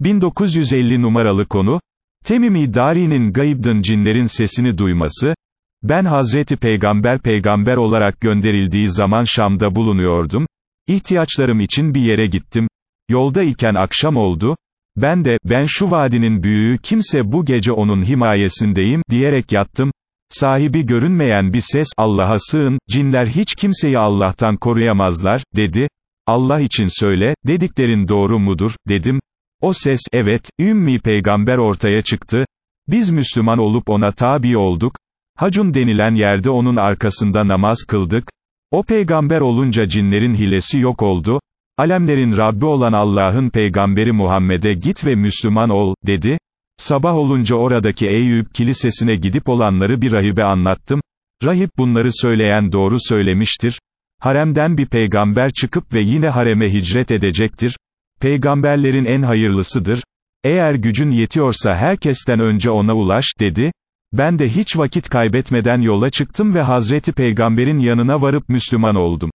1950 numaralı konu, Temimi Dari'nin gayıbdın cinlerin sesini duyması, ben Hazreti Peygamber peygamber olarak gönderildiği zaman Şam'da bulunuyordum, ihtiyaçlarım için bir yere gittim, yolda iken akşam oldu, ben de, ben şu vadinin büyüğü kimse bu gece onun himayesindeyim, diyerek yattım, sahibi görünmeyen bir ses, Allah'a sığın, cinler hiç kimseyi Allah'tan koruyamazlar, dedi, Allah için söyle, dediklerin doğru mudur, dedim, o ses, evet, ümmi peygamber ortaya çıktı, biz Müslüman olup ona tabi olduk, Hacun denilen yerde onun arkasında namaz kıldık, o peygamber olunca cinlerin hilesi yok oldu, alemlerin Rabbi olan Allah'ın peygamberi Muhammed'e git ve Müslüman ol, dedi, sabah olunca oradaki Eyüp kilisesine gidip olanları bir rahibe anlattım, rahip bunları söyleyen doğru söylemiştir, haremden bir peygamber çıkıp ve yine hareme hicret edecektir, peygamberlerin en hayırlısıdır, eğer gücün yetiyorsa herkesten önce ona ulaş, dedi, ben de hiç vakit kaybetmeden yola çıktım ve Hazreti Peygamber'in yanına varıp Müslüman oldum.